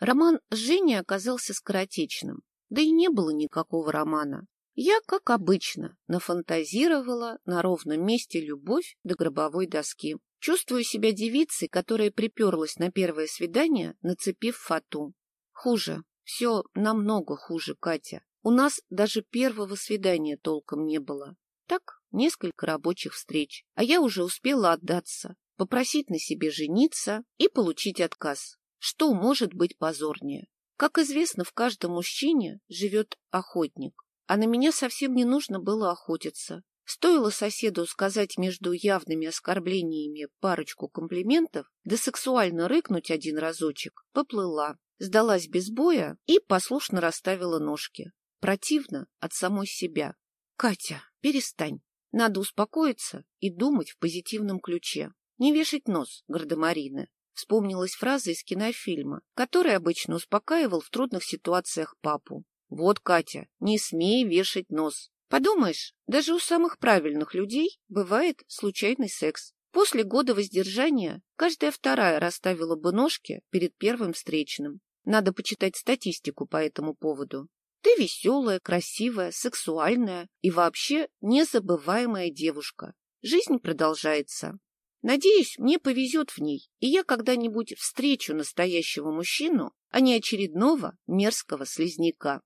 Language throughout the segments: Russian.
Роман с Женей оказался скоротечным, да и не было никакого романа. Я, как обычно, нафантазировала на ровном месте любовь до гробовой доски. Чувствую себя девицей, которая приперлась на первое свидание, нацепив фату. Хуже, все намного хуже, Катя. У нас даже первого свидания толком не было. Так, несколько рабочих встреч, а я уже успела отдаться, попросить на себе жениться и получить отказ. Что может быть позорнее? Как известно, в каждом мужчине живет охотник, а на меня совсем не нужно было охотиться. Стоило соседу сказать между явными оскорблениями парочку комплиментов, да сексуально рыкнуть один разочек, поплыла, сдалась без боя и послушно расставила ножки. Противно от самой себя. Катя, перестань. Надо успокоиться и думать в позитивном ключе. Не вешать нос, гардемарины. Вспомнилась фраза из кинофильма, который обычно успокаивал в трудных ситуациях папу. Вот, Катя, не смей вешать нос. Подумаешь, даже у самых правильных людей бывает случайный секс. После года воздержания каждая вторая расставила бы ножки перед первым встречным. Надо почитать статистику по этому поводу. Ты веселая, красивая, сексуальная и вообще незабываемая девушка. Жизнь продолжается. Надеюсь, мне повезет в ней, и я когда-нибудь встречу настоящего мужчину, а не очередного мерзкого слизняка.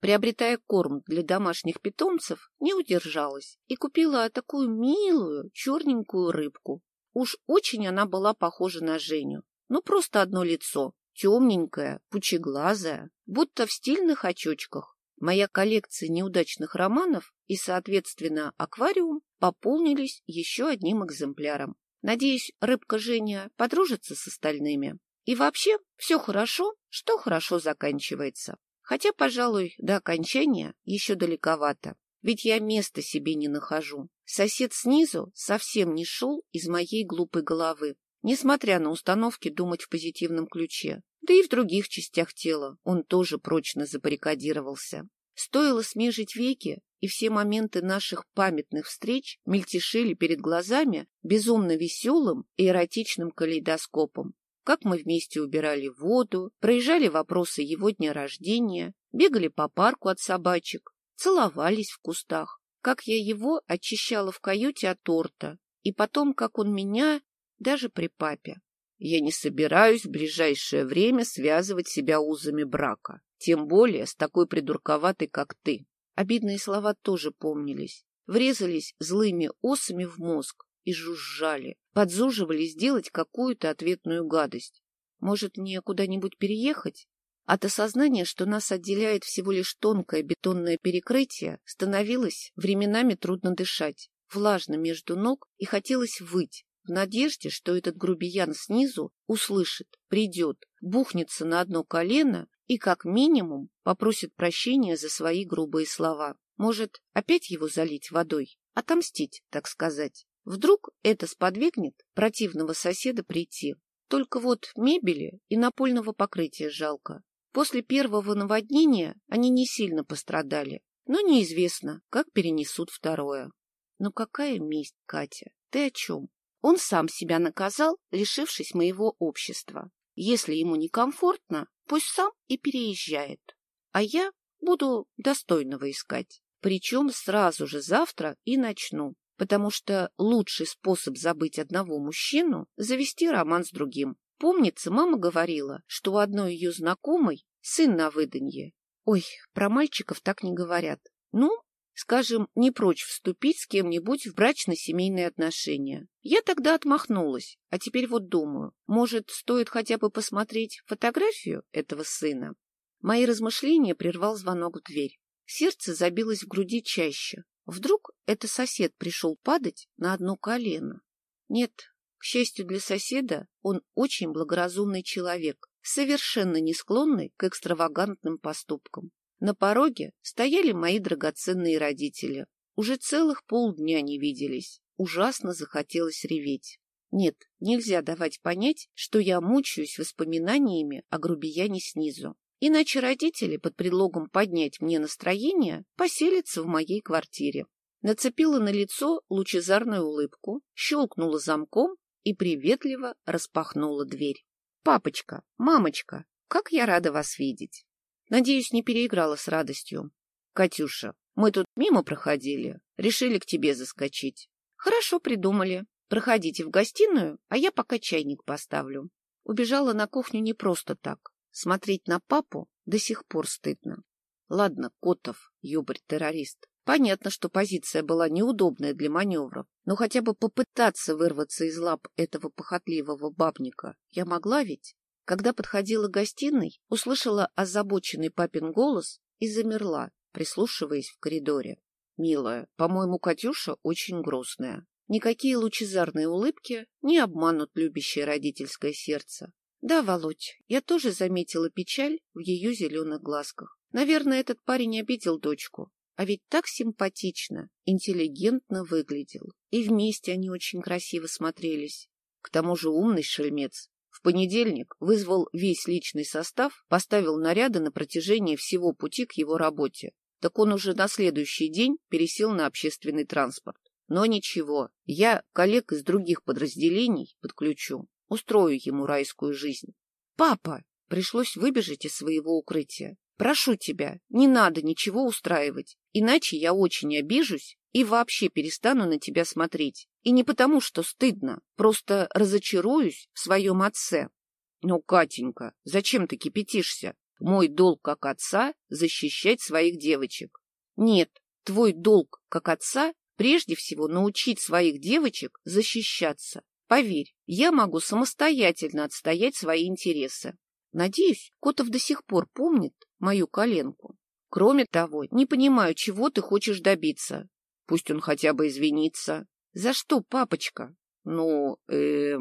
Приобретая корм для домашних питомцев, не удержалась и купила такую милую черненькую рыбку. Уж очень она была похожа на Женю. Ну, просто одно лицо, темненькое, пучеглазое, будто в стильных очочках. Моя коллекция неудачных романов и, соответственно, аквариум пополнились еще одним экземпляром. Надеюсь, рыбка Женя подружится с остальными. И вообще, все хорошо, что хорошо заканчивается. Хотя, пожалуй, до окончания еще далековато. Ведь я места себе не нахожу. Сосед снизу совсем не шел из моей глупой головы. Несмотря на установки думать в позитивном ключе. Да и в других частях тела он тоже прочно забаррикадировался. Стоило смежить веки, и все моменты наших памятных встреч мельтешили перед глазами безумно веселым и эротичным калейдоскопом. Как мы вместе убирали воду, проезжали вопросы его дня рождения, бегали по парку от собачек, целовались в кустах, как я его очищала в каюте от торта, и потом, как он меня, даже при папе. Я не собираюсь в ближайшее время связывать себя узами брака, тем более с такой придурковатой, как ты. Обидные слова тоже помнились, врезались злыми осами в мозг и жужжали, подзуживали сделать какую-то ответную гадость. Может, мне куда-нибудь переехать? От осознания, что нас отделяет всего лишь тонкое бетонное перекрытие, становилось временами трудно дышать, влажно между ног и хотелось выть, в надежде, что этот грубиян снизу услышит, придет, бухнется на одно колено и, как минимум, попросит прощения за свои грубые слова. Может, опять его залить водой? Отомстить, так сказать. Вдруг это сподвигнет противного соседа прийти. Только вот мебели и напольного покрытия жалко. После первого наводнения они не сильно пострадали, но неизвестно, как перенесут второе. Но какая месть, Катя? Ты о чем? Он сам себя наказал, лишившись моего общества. Если ему некомфортно, пусть сам и переезжает. А я буду достойного искать. Причем сразу же завтра и начну, потому что лучший способ забыть одного мужчину — завести роман с другим. Помнится, мама говорила, что у одной ее знакомой сын на выданье. Ой, про мальчиков так не говорят. Ну, скажем, не прочь вступить с кем-нибудь в брачно-семейные отношения. Я тогда отмахнулась, а теперь вот думаю, может, стоит хотя бы посмотреть фотографию этого сына? Мои размышления прервал звонок в дверь. Сердце забилось в груди чаще. Вдруг это сосед пришел падать на одно колено? Нет, к счастью для соседа, он очень благоразумный человек, совершенно не склонный к экстравагантным поступкам. На пороге стояли мои драгоценные родители. Уже целых полдня не виделись. Ужасно захотелось реветь. Нет, нельзя давать понять, что я мучаюсь воспоминаниями о грубияне снизу. Иначе родители под предлогом поднять мне настроение поселятся в моей квартире. Нацепила на лицо лучезарную улыбку, щелкнула замком и приветливо распахнула дверь. «Папочка, мамочка, как я рада вас видеть. Надеюсь, не переиграла с радостью. Катюша, мы тут мимо проходили, решили к тебе заскочить. Хорошо придумали. Проходите в гостиную, а я пока чайник поставлю. Убежала на кухню не просто так. Смотреть на папу до сих пор стыдно. Ладно, Котов, юбарь-террорист. Понятно, что позиция была неудобная для маневров, но хотя бы попытаться вырваться из лап этого похотливого бабника я могла ведь? Когда подходила к гостиной, услышала озабоченный папин голос и замерла, прислушиваясь в коридоре. «Милая, по-моему, Катюша очень грустная. Никакие лучезарные улыбки не обманут любящее родительское сердце. Да, Володь, я тоже заметила печаль в ее зеленых глазках. Наверное, этот парень обидел дочку. А ведь так симпатично, интеллигентно выглядел. И вместе они очень красиво смотрелись. К тому же умный шельмец. Понедельник вызвал весь личный состав, поставил наряды на протяжении всего пути к его работе. Так он уже на следующий день пересел на общественный транспорт. Но ничего, я коллег из других подразделений подключу, устрою ему райскую жизнь. Папа! Пришлось выбежать из своего укрытия. Прошу тебя, не надо ничего устраивать, иначе я очень обижусь и вообще перестану на тебя смотреть. И не потому, что стыдно, просто разочаруюсь в своем отце. Ну, Катенька, зачем ты кипятишься? Мой долг как отца — защищать своих девочек. Нет, твой долг как отца — прежде всего научить своих девочек защищаться. Поверь, я могу самостоятельно отстоять свои интересы. Надеюсь, Котов до сих пор помнит мою коленку. Кроме того, не понимаю, чего ты хочешь добиться. Пусть он хотя бы извинится. За что, папочка? Ну, э,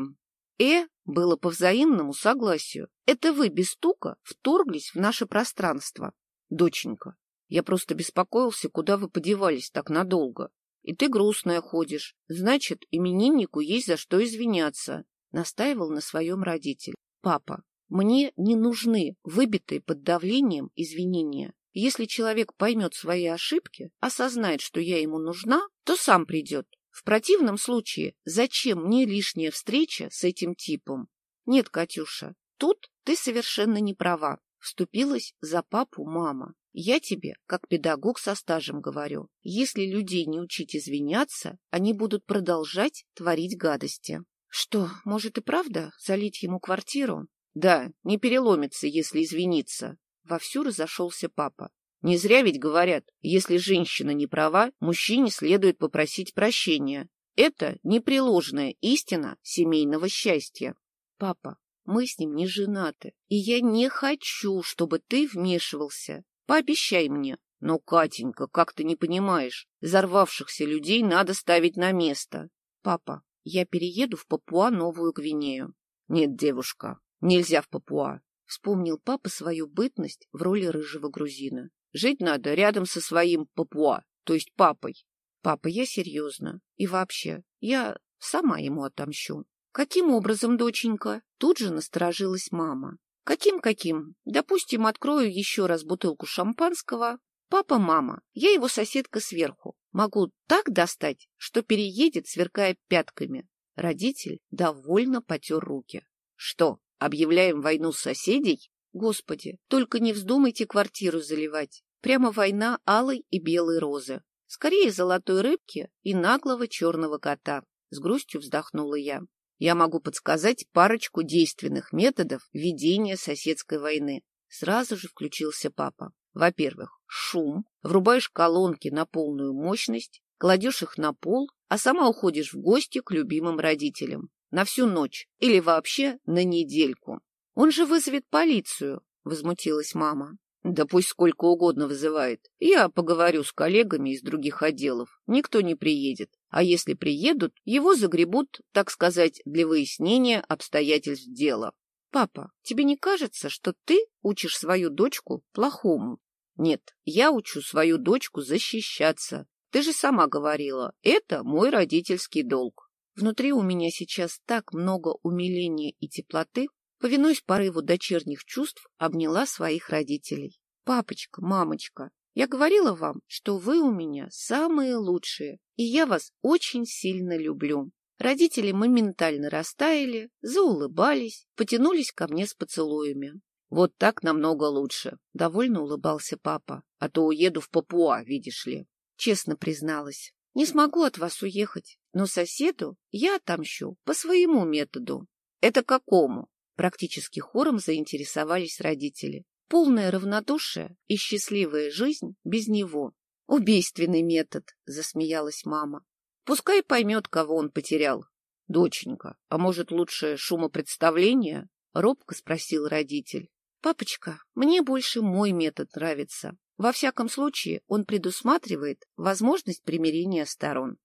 э было по взаимному согласию. Это вы без стука вторглись в наше пространство. Доченька, я просто беспокоился, куда вы подевались так надолго. И ты грустная ходишь. Значит, имениннику есть за что извиняться. Настаивал на своем родитель. Папа, мне не нужны выбитые под давлением извинения. Если человек поймет свои ошибки, осознает, что я ему нужна, то сам придет. В противном случае, зачем мне лишняя встреча с этим типом? Нет, Катюша, тут ты совершенно не права. Вступилась за папу мама. Я тебе, как педагог со стажем, говорю, если людей не учить извиняться, они будут продолжать творить гадости. Что, может и правда залить ему квартиру? Да, не переломится, если извиниться. Вовсю разошелся папа. Не зря ведь говорят, если женщина не права, мужчине следует попросить прощения. Это непреложная истина семейного счастья. Папа, мы с ним не женаты, и я не хочу, чтобы ты вмешивался. Пообещай мне. Но, Катенька, как ты не понимаешь, взорвавшихся людей надо ставить на место. Папа, я перееду в Папуа-Новую Гвинею. Нет, девушка, нельзя в Папуа. Вспомнил папа свою бытность в роли рыжего грузина. Жить надо рядом со своим папуа, то есть папой. Папа, я серьезно. И вообще, я сама ему отомщу. Каким образом, доченька? Тут же насторожилась мама. Каким-каким? Допустим, открою еще раз бутылку шампанского. Папа, мама, я его соседка сверху. Могу так достать, что переедет, сверкая пятками. Родитель довольно потер руки. Что, объявляем войну соседей? Господи, только не вздумайте квартиру заливать. Прямо война алой и белой розы. Скорее золотой рыбки и наглого черного кота. С грустью вздохнула я. Я могу подсказать парочку действенных методов ведения соседской войны. Сразу же включился папа. Во-первых, шум. Врубаешь колонки на полную мощность, кладешь их на пол, а сама уходишь в гости к любимым родителям. На всю ночь или вообще на недельку. Он же вызовет полицию, — возмутилась мама. Да пусть сколько угодно вызывает. Я поговорю с коллегами из других отделов. Никто не приедет. А если приедут, его загребут, так сказать, для выяснения обстоятельств дела. Папа, тебе не кажется, что ты учишь свою дочку плохому? Нет, я учу свою дочку защищаться. Ты же сама говорила, это мой родительский долг. Внутри у меня сейчас так много умиления и теплоты, Повинуясь порыву дочерних чувств, обняла своих родителей. «Папочка, мамочка, я говорила вам, что вы у меня самые лучшие, и я вас очень сильно люблю». Родители моментально растаяли, заулыбались, потянулись ко мне с поцелуями. Вот так намного лучше. Довольно улыбался папа. А то уеду в Папуа, видишь ли. Честно призналась. Не смогу от вас уехать, но соседу я отомщу по своему методу. Это какому? Практически хором заинтересовались родители. Полное равнодушие и счастливая жизнь без него. Убийственный метод, засмеялась мама. Пускай поймет, кого он потерял. Доченька, а может лучше шумопредставление? Робко спросил родитель. Папочка, мне больше мой метод нравится. Во всяком случае, он предусматривает возможность примирения сторон.